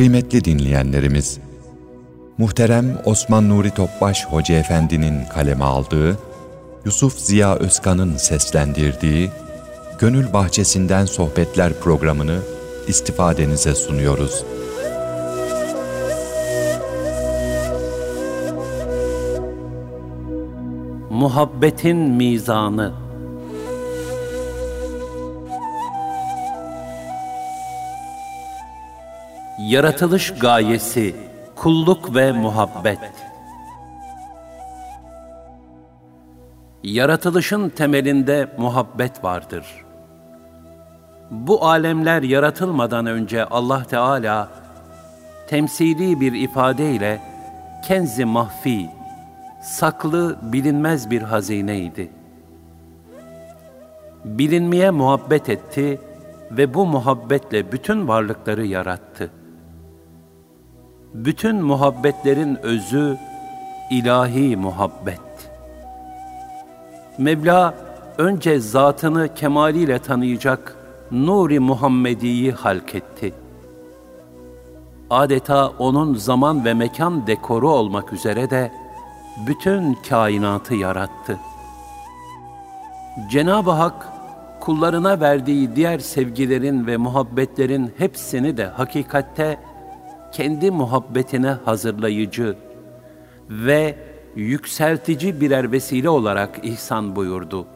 Kıymetli dinleyenlerimiz, muhterem Osman Nuri Topbaş Hoca Efendi'nin kaleme aldığı, Yusuf Ziya Özkan'ın seslendirdiği Gönül Bahçesinden Sohbetler programını istifadenize sunuyoruz. Muhabbetin Mizanı Yaratılış gayesi, kulluk ve muhabbet. Yaratılışın temelinde muhabbet vardır. Bu alemler yaratılmadan önce Allah Teala temsili bir ifadeyle kenzi mahfi, saklı bilinmez bir hazineydi. Bilinmeye muhabbet etti ve bu muhabbetle bütün varlıkları yarattı bütün muhabbetlerin özü ilahi muhabbet. Mevla önce zatını kemaliyle tanıyacak Nuri Muhammedi'yi halketti. Adeta onun zaman ve mekan dekoru olmak üzere de bütün kainatı yarattı. Cenab-ı Hak kullarına verdiği diğer sevgilerin ve muhabbetlerin hepsini de hakikatte kendi muhabbetine hazırlayıcı ve yükseltici birer vesile olarak ihsan buyurdu.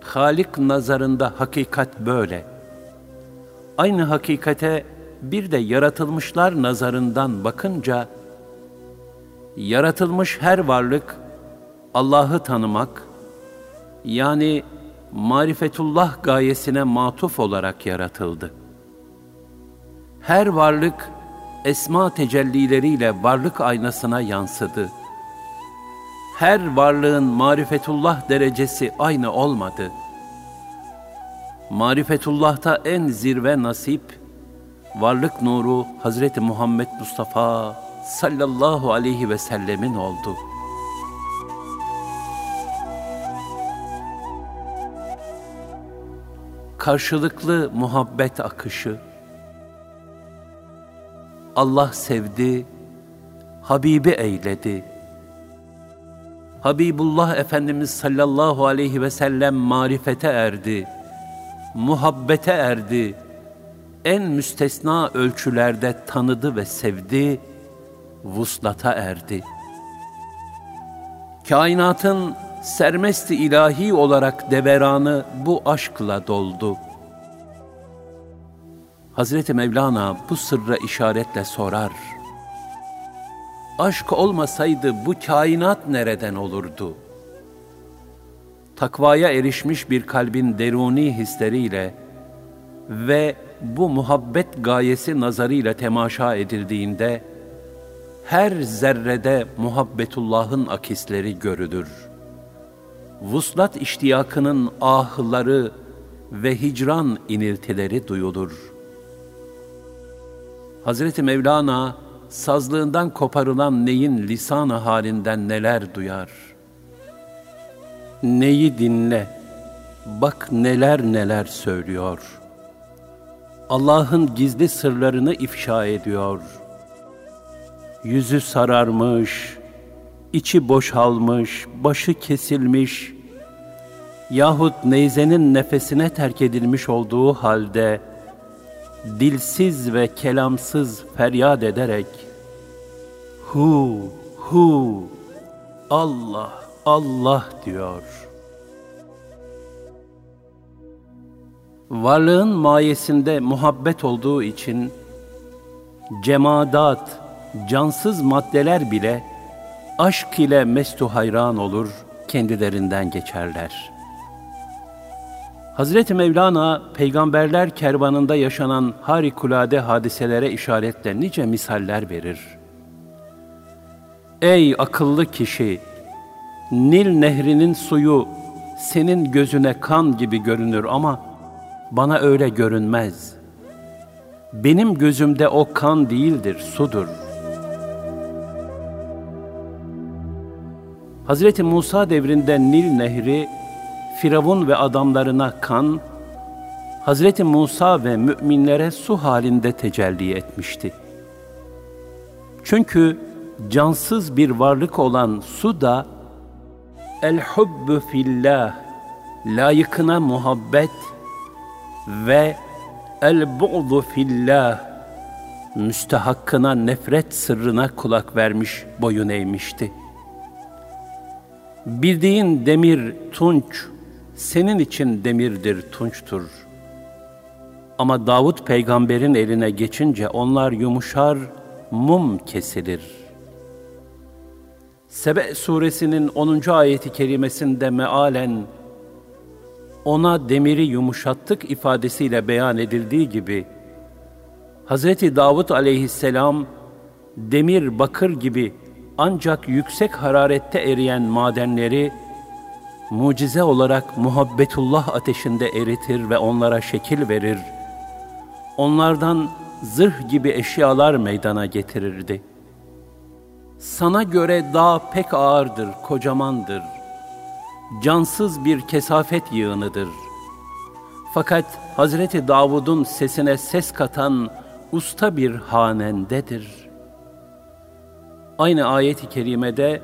Halik nazarında hakikat böyle. Aynı hakikate bir de yaratılmışlar nazarından bakınca, yaratılmış her varlık Allah'ı tanımak, yani marifetullah gayesine matuf olarak yaratıldı. Her varlık esma tecellileriyle varlık aynasına yansıdı. Her varlığın marifetullah derecesi aynı olmadı. Marifetullah'ta en zirve nasip, varlık nuru Hazreti Muhammed Mustafa sallallahu aleyhi ve sellemin oldu. Karşılıklı muhabbet akışı, Allah sevdi, Habibi eyledi. Habibullah Efendimiz sallallahu aleyhi ve sellem marifete erdi, muhabbete erdi, en müstesna ölçülerde tanıdı ve sevdi, vuslata erdi. Kainatın sermesti ilahi olarak deveranı bu aşkla doldu.'' Hazreti Mevlana bu sırra işaretle sorar. Aşk olmasaydı bu kainat nereden olurdu? Takvaya erişmiş bir kalbin deruni hisleriyle ve bu muhabbet gayesi nazarıyla temaşa edildiğinde, her zerrede muhabbetullahın akisleri görülür. Vuslat iştiyakının ahları ve hicran iniltileri duyulur.'' Hazreti Mevlana sazlığından koparılan neyin lisanı halinden neler duyar. Neyi dinle, bak neler neler söylüyor. Allah'ın gizli sırlarını ifşa ediyor. Yüzü sararmış, içi boşalmış, başı kesilmiş yahut neyzenin nefesine terk edilmiş olduğu halde dilsiz ve kelamsız feryat ederek hu hu Allah Allah diyor. Varlığın mayesinde muhabbet olduğu için cemadat, cansız maddeler bile aşk ile mestu hayran olur, kendilerinden geçerler.'' Hazreti Mevlana peygamberler kervanında yaşanan harikulade hadiselere işaretle nice misaller verir. Ey akıllı kişi! Nil nehrinin suyu senin gözüne kan gibi görünür ama bana öyle görünmez. Benim gözümde o kan değildir, sudur. Hazreti Musa devrinde Nil nehri Firavun ve adamlarına kan, Hazreti Musa ve müminlere su halinde tecelli etmişti. Çünkü cansız bir varlık olan su da el hubbu fillah layıkına muhabbet ve el bu'du fillah müstehakkına nefret sırrına kulak vermiş, boyun eğmişti. Bildiğin demir tunç, senin için demirdir, tunçtur. Ama Davut peygamberin eline geçince onlar yumuşar, mum kesilir. Sebe suresinin 10. ayeti kerimesinde mealen ona demiri yumuşattık ifadesiyle beyan edildiği gibi Hz. Davud aleyhisselam demir bakır gibi ancak yüksek hararette eriyen madenleri mucize olarak muhabbetullah ateşinde eritir ve onlara şekil verir. Onlardan zırh gibi eşyalar meydana getirirdi. Sana göre dağ pek ağırdır, kocamandır. Cansız bir kesafet yığınıdır. Fakat Hazreti Davud'un sesine ses katan usta bir hanendedir. Aynı ayet-i kerimede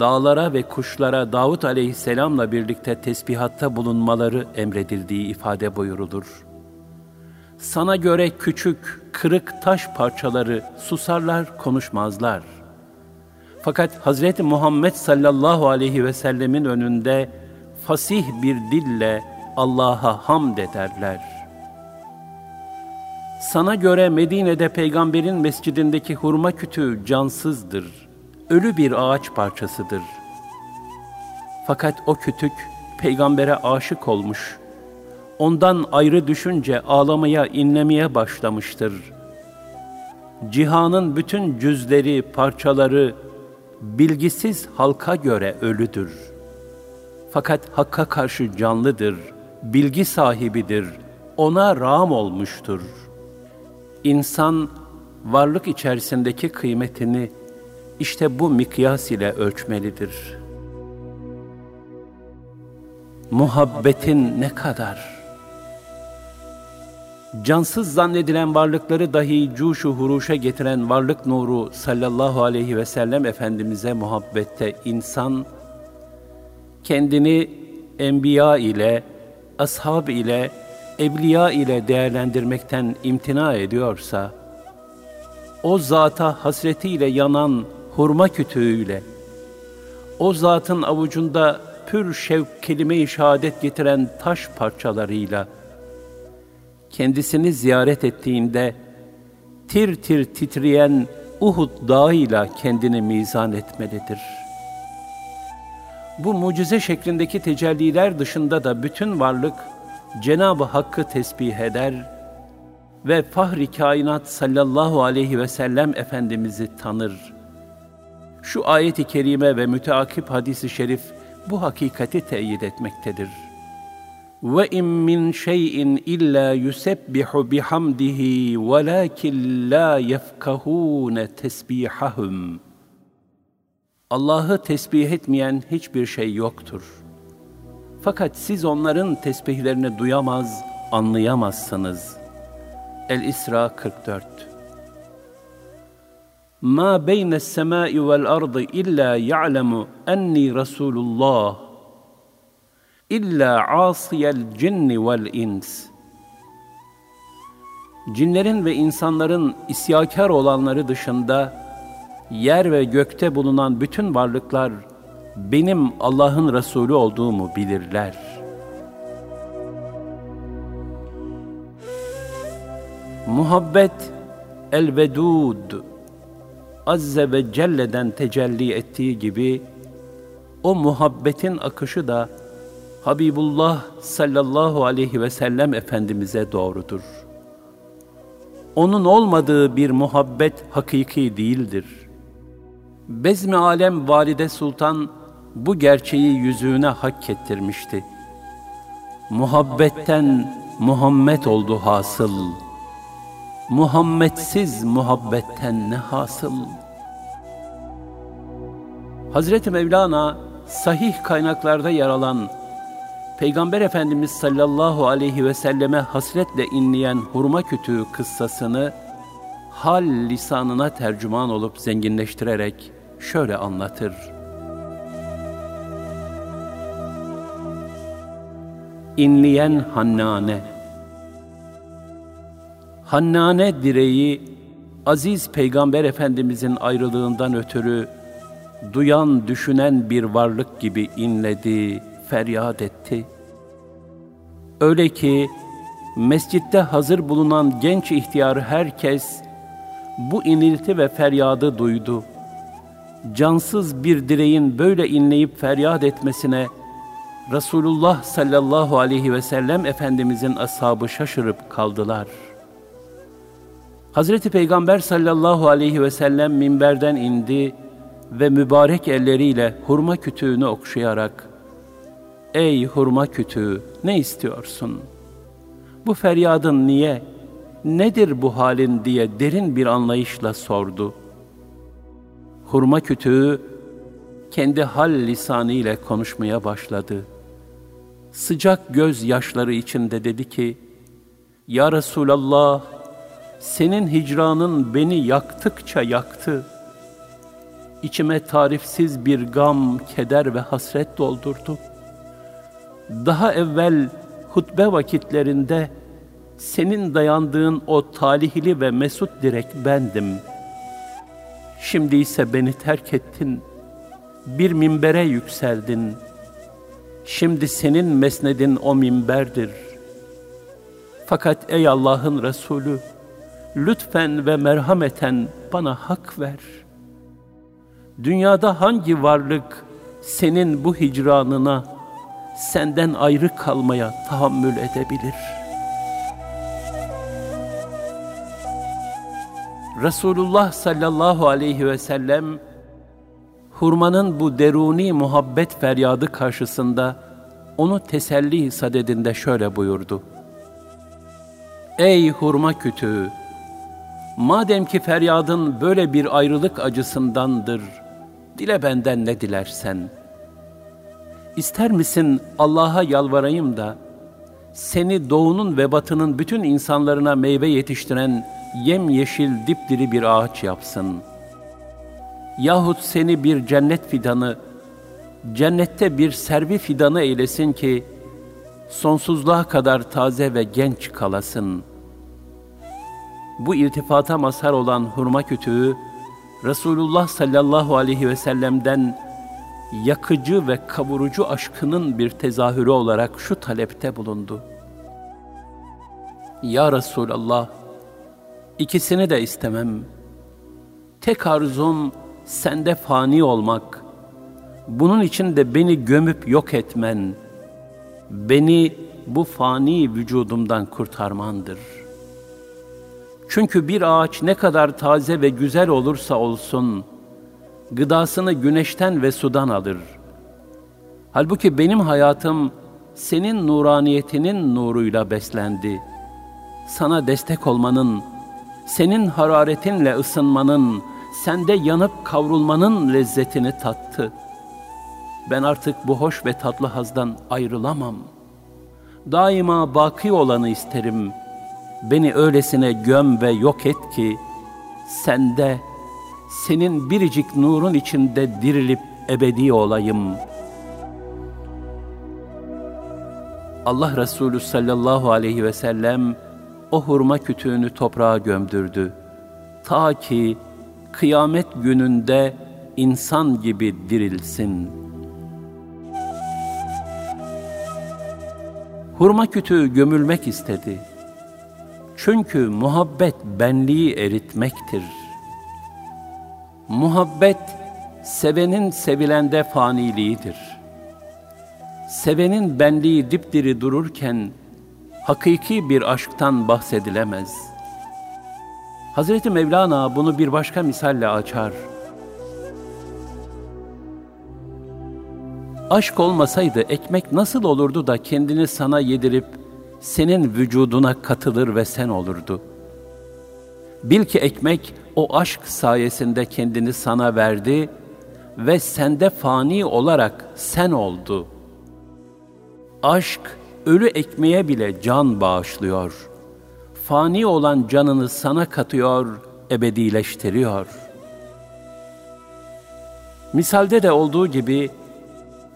dağlara ve kuşlara Davut aleyhisselamla birlikte tesbihatta bulunmaları emredildiği ifade buyurulur. Sana göre küçük, kırık taş parçaları susarlar, konuşmazlar. Fakat Hazreti Muhammed sallallahu aleyhi ve sellemin önünde fasih bir dille Allah'a hamd ederler. Sana göre Medine'de peygamberin mescidindeki hurma kütüğü cansızdır, ölü bir ağaç parçasıdır. Fakat o kütük peygambere aşık olmuş, ondan ayrı düşünce ağlamaya, inlemeye başlamıştır. Cihanın bütün cüzleri, parçaları bilgisiz halka göre ölüdür. Fakat Hakk'a karşı canlıdır, bilgi sahibidir, ona rağm olmuştur.'' İnsan varlık içerisindeki kıymetini işte bu mikyas ile ölçmelidir. Muhabbetin ne kadar? Cansız zannedilen varlıkları dahi cuşu huruşa getiren varlık nuru sallallahu aleyhi ve sellem Efendimiz'e muhabbette insan, kendini enbiya ile, ashab ile, evliya ile değerlendirmekten imtina ediyorsa, o zata hasretiyle yanan hurma kütüğüyle, o zatın avucunda pür şevk kelime-i şehadet getiren taş parçalarıyla, kendisini ziyaret ettiğinde tir tir titreyen Uhud dağıyla kendini mizan etmelidir. Bu mucize şeklindeki tecelliler dışında da bütün varlık, Cenab-ı Hakk'ı tesbih eder ve fahri kainat sallallahu aleyhi ve sellem Efendimiz'i tanır. Şu ayeti kerime ve müteakip hadisi şerif bu hakikati teyit etmektedir. Ve in min şey'in illa yusebbihu bihamdihi velakin la yefkahun tesbihahum. Allah'ı tesbih etmeyen hiçbir şey yoktur.'' Fakat siz onların tesbihlerini duyamaz, anlayamazsınız. El-İsra 44 Ma beyne semai vel ardı illa ya'lemu enni Resulullah illa asiyel cinni vel ins Cinlerin ve insanların isyakar olanları dışında yer ve gökte bulunan bütün varlıklar benim Allah'ın Resulü olduğumu bilirler. Muhabbet el-vedud Azze ve Celle'den tecelli ettiği gibi o muhabbetin akışı da Habibullah sallallahu aleyhi ve sellem Efendimiz'e doğrudur. Onun olmadığı bir muhabbet hakiki değildir. Bezmi alem valide sultan bu gerçeği yüzüğüne hak ettirmişti. Muhabbetten Muhammed oldu hasıl. Muhammedsiz muhabbetten ne hasıl? Hazreti Mevlana sahih kaynaklarda yer alan Peygamber Efendimiz sallallahu aleyhi ve selleme hasretle inleyen hurma kütüğü kıssasını hal lisanına tercüman olup zenginleştirerek şöyle anlatır. İnleyen Hannane Hannane direği aziz Peygamber Efendimizin ayrılığından ötürü duyan düşünen bir varlık gibi inledi, feryat etti. Öyle ki mescitte hazır bulunan genç ihtiyar herkes bu inilti ve feryadı duydu. Cansız bir direğin böyle inleyip feryat etmesine Resulullah sallallahu aleyhi ve sellem Efendimizin ashabı şaşırıp kaldılar. Hazreti Peygamber sallallahu aleyhi ve sellem minberden indi ve mübarek elleriyle hurma kütüğünü okşayarak Ey hurma kütüğü ne istiyorsun? Bu feryadın niye? Nedir bu halin diye derin bir anlayışla sordu. Hurma kütüğü kendi hal lisanı ile konuşmaya başladı. Sıcak göz yaşları içinde dedi ki, Ya Resulallah, senin hicranın beni yaktıkça yaktı. İçime tarifsiz bir gam, keder ve hasret doldurdu. Daha evvel hutbe vakitlerinde senin dayandığın o talihli ve mesut direk bendim. Şimdi ise beni terk ettin, bir minbere yükseldin. Şimdi senin mesnedin o minberdir. Fakat ey Allah'ın Resulü, lütfen ve merhameten bana hak ver. Dünyada hangi varlık senin bu hicranına, senden ayrı kalmaya tahammül edebilir?'' Resulullah sallallahu aleyhi ve sellem hurmanın bu deruni muhabbet feryadı karşısında onu teselli sadedinde şöyle buyurdu. Ey hurma kütüğü! Madem ki feryadın böyle bir ayrılık acısındandır, dile benden ne dilersen. İster misin Allah'a yalvarayım da, seni doğunun ve batının bütün insanlarına meyve yetiştiren yemyeşil dipdiri bir ağaç yapsın. Yahut seni bir cennet fidanı, cennette bir servi fidanı eylesin ki, sonsuzluğa kadar taze ve genç kalasın. Bu irtifata mazhar olan hurma kütüğü, Resulullah sallallahu aleyhi ve sellem'den yakıcı ve kavurucu aşkının bir tezahürü olarak şu talepte bulundu. Ya Resulallah, İkisini de istemem. Tek arzum sende fani olmak. Bunun için de beni gömüp yok etmen. Beni bu fani vücudumdan kurtarmandır. Çünkü bir ağaç ne kadar taze ve güzel olursa olsun, gıdasını güneşten ve sudan alır. Halbuki benim hayatım senin nuraniyetinin nuruyla beslendi. Sana destek olmanın, senin hararetinle ısınmanın, sende yanıp kavrulmanın lezzetini tattı. Ben artık bu hoş ve tatlı hazdan ayrılamam. Daima baki olanı isterim. Beni öylesine göm ve yok et ki, sende, senin biricik nurun içinde dirilip ebedi olayım. Allah Resulü sallallahu aleyhi ve sellem, o hurma kütüğünü toprağa gömdürdü. Ta ki kıyamet gününde insan gibi dirilsin. Hurma kütüğü gömülmek istedi. Çünkü muhabbet benliği eritmektir. Muhabbet, sevenin sevilende faniliğidir. Sevenin benliği dipdiri dururken, hakiki bir aşktan bahsedilemez. Hazreti Mevlana bunu bir başka misalle açar. Aşk olmasaydı ekmek nasıl olurdu da kendini sana yedirip senin vücuduna katılır ve sen olurdu. Bil ki ekmek o aşk sayesinde kendini sana verdi ve sende fani olarak sen oldu.'' Aşk ölü ekmeğe bile can bağışlıyor. Fani olan canını sana katıyor, ebedileştiriyor. Misalde de olduğu gibi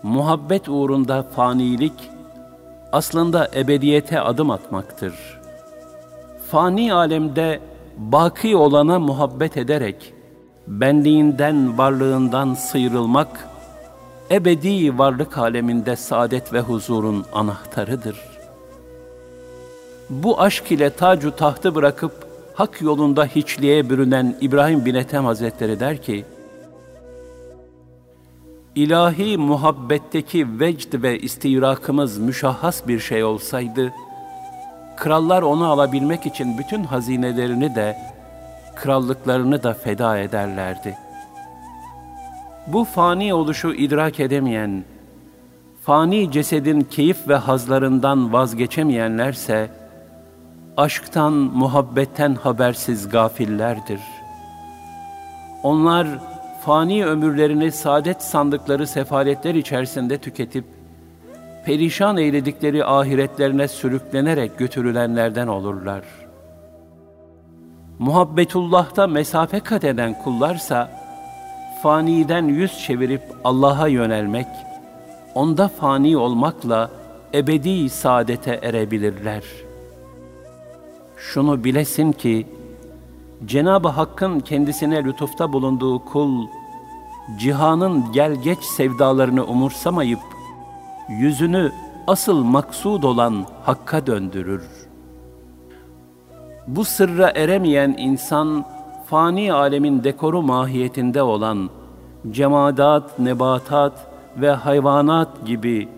muhabbet uğrunda fanilik aslında ebediyete adım atmaktır. Fani alemde baki olana muhabbet ederek benliğinden, varlığından sıyrılmak ebedi varlık aleminde saadet ve huzurun anahtarıdır. Bu aşk ile tacu tahtı bırakıp hak yolunda hiçliğe bürünen İbrahim bin Ethem Hazretleri der ki, İlahi muhabbetteki vecd ve istirakımız müşahhas bir şey olsaydı, krallar onu alabilmek için bütün hazinelerini de, krallıklarını da feda ederlerdi. Bu fani oluşu idrak edemeyen, fani cesedin keyif ve hazlarından vazgeçemeyenlerse, aşktan, muhabbetten habersiz gafillerdir. Onlar, fani ömürlerini saadet sandıkları sefaletler içerisinde tüketip, perişan eyledikleri ahiretlerine sürüklenerek götürülenlerden olurlar. Muhabbetullah'ta mesafe kat eden kullarsa, faniden yüz çevirip Allah'a yönelmek, onda fani olmakla ebedi saadete erebilirler. Şunu bilesin ki, Cenab-ı Hakk'ın kendisine lütufta bulunduğu kul, cihanın gel geç sevdalarını umursamayıp, yüzünü asıl maksud olan Hakk'a döndürür. Bu sırra eremeyen insan, fani alemin dekoru mahiyetinde olan cemadat, nebatat ve hayvanat gibi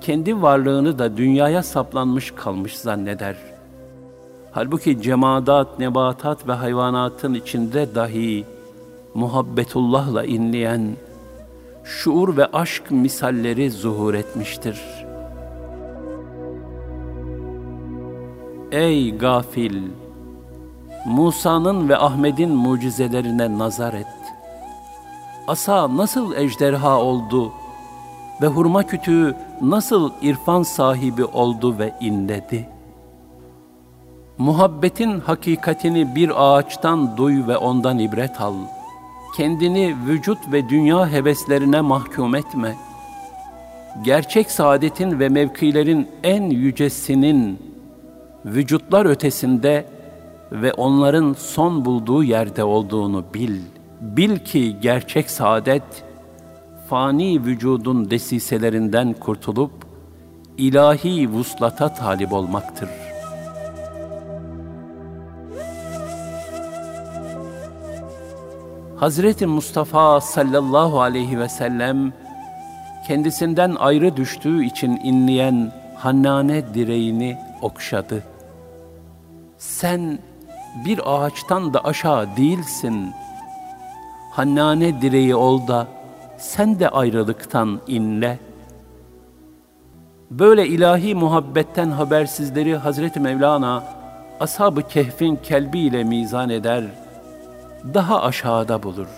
kendi varlığını da dünyaya saplanmış kalmış zanneder.'' Halbuki cemadat, nebatat ve hayvanatın içinde dahi muhabbetullahla inleyen şuur ve aşk misalleri zuhur etmiştir. Ey gafil! Musa'nın ve Ahmet'in mucizelerine nazar et. Asa nasıl ejderha oldu ve hurma kütüğü nasıl irfan sahibi oldu ve inledi?'' Muhabbetin hakikatini bir ağaçtan duy ve ondan ibret al. Kendini vücut ve dünya heveslerine mahkum etme. Gerçek saadetin ve mevkilerin en yücesinin vücutlar ötesinde ve onların son bulduğu yerde olduğunu bil. Bil ki gerçek saadet, fani vücudun desiselerinden kurtulup, ilahi vuslata talip olmaktır.'' Hazreti Mustafa sallallahu aleyhi ve sellem kendisinden ayrı düştüğü için inleyen Hannane direğini okşadı. Sen bir ağaçtan da aşağı değilsin. Hannane direği ol da sen de ayrılıktan inle. Böyle ilahi muhabbetten habersizleri Hazreti Mevlana Ashab-ı Kehf'in kelbiyle mizan eder.'' Daha aşağıda bulur.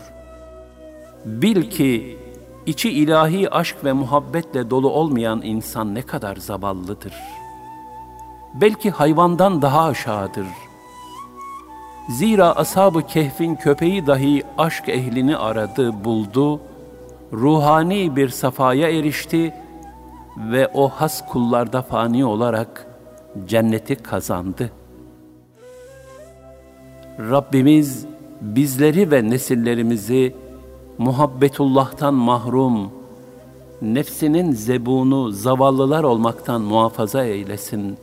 Bil ki içi ilahi aşk ve muhabbetle dolu olmayan insan ne kadar zavallıdır. Belki hayvandan daha aşağıdır. Zira ashab-ı kehfin köpeği dahi aşk ehlini aradı, buldu, ruhani bir safaya erişti ve o has kullarda fani olarak cenneti kazandı. Rabbimiz bizleri ve nesillerimizi muhabbetullah'tan mahrum, nefsinin zebunu, zavallılar olmaktan muhafaza eylesin.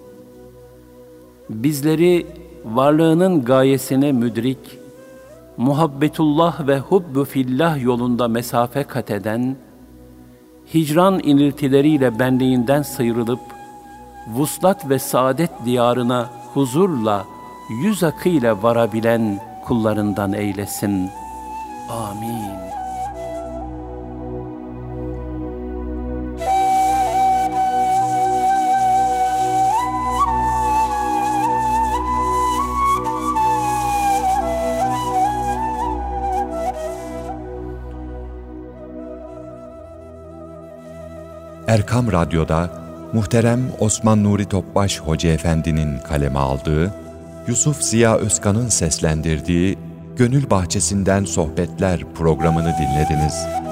Bizleri varlığının gayesine müdrik, muhabbetullah ve hubbu fillah yolunda mesafe kat eden, hicran iniltileriyle benliğinden sıyrılıp, vuslat ve saadet diyarına huzurla, yüz akıyla varabilen, kullarından eylesin. Amin. Erkam Radyo'da muhterem Osman Nuri Topbaş Hoca Efendi'nin kaleme aldığı, Yusuf Ziya Özkan'ın seslendirdiği Gönül Bahçesinden Sohbetler programını dinlediniz.